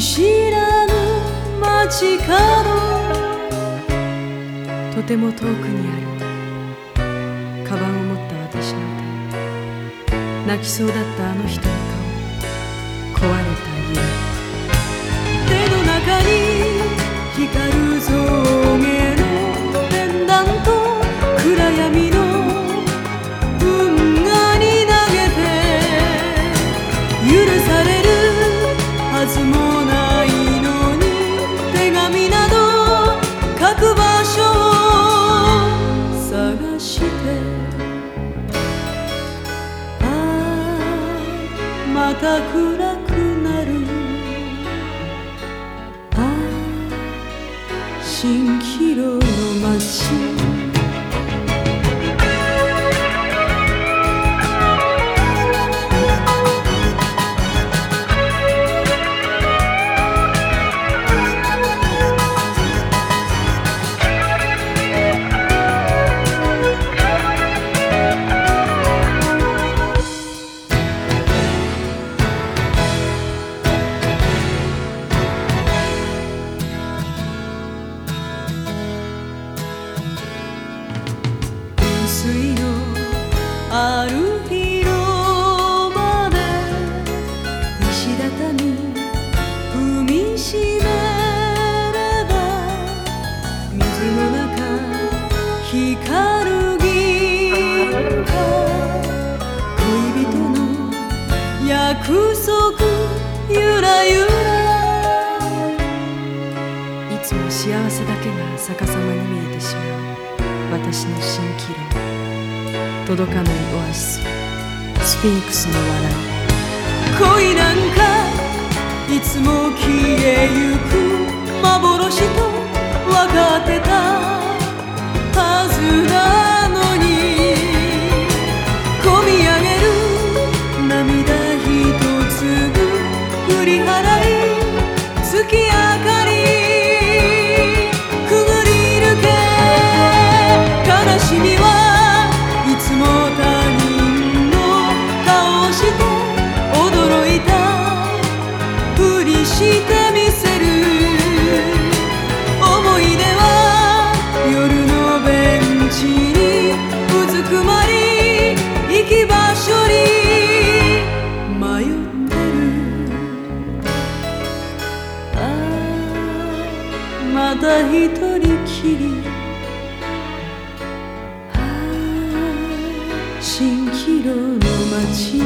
見知らぬ街角。とても遠くにある。カバンを持った私の手泣きそうだったあの人の顔。壊れた家。手の中にまた暗くなる。ああ蜃気楼の街。ある広場で石畳踏みしめれば水の中光る銀河。恋人の約束ゆらゆら。いつも幸せだけが逆さまに見えてしまう。私の蜃気楼。届かないオアシス。スフィンクスの笑い。恋なんかいつも消えゆく幻とまだ一人きり。ああ蜃気楼の街。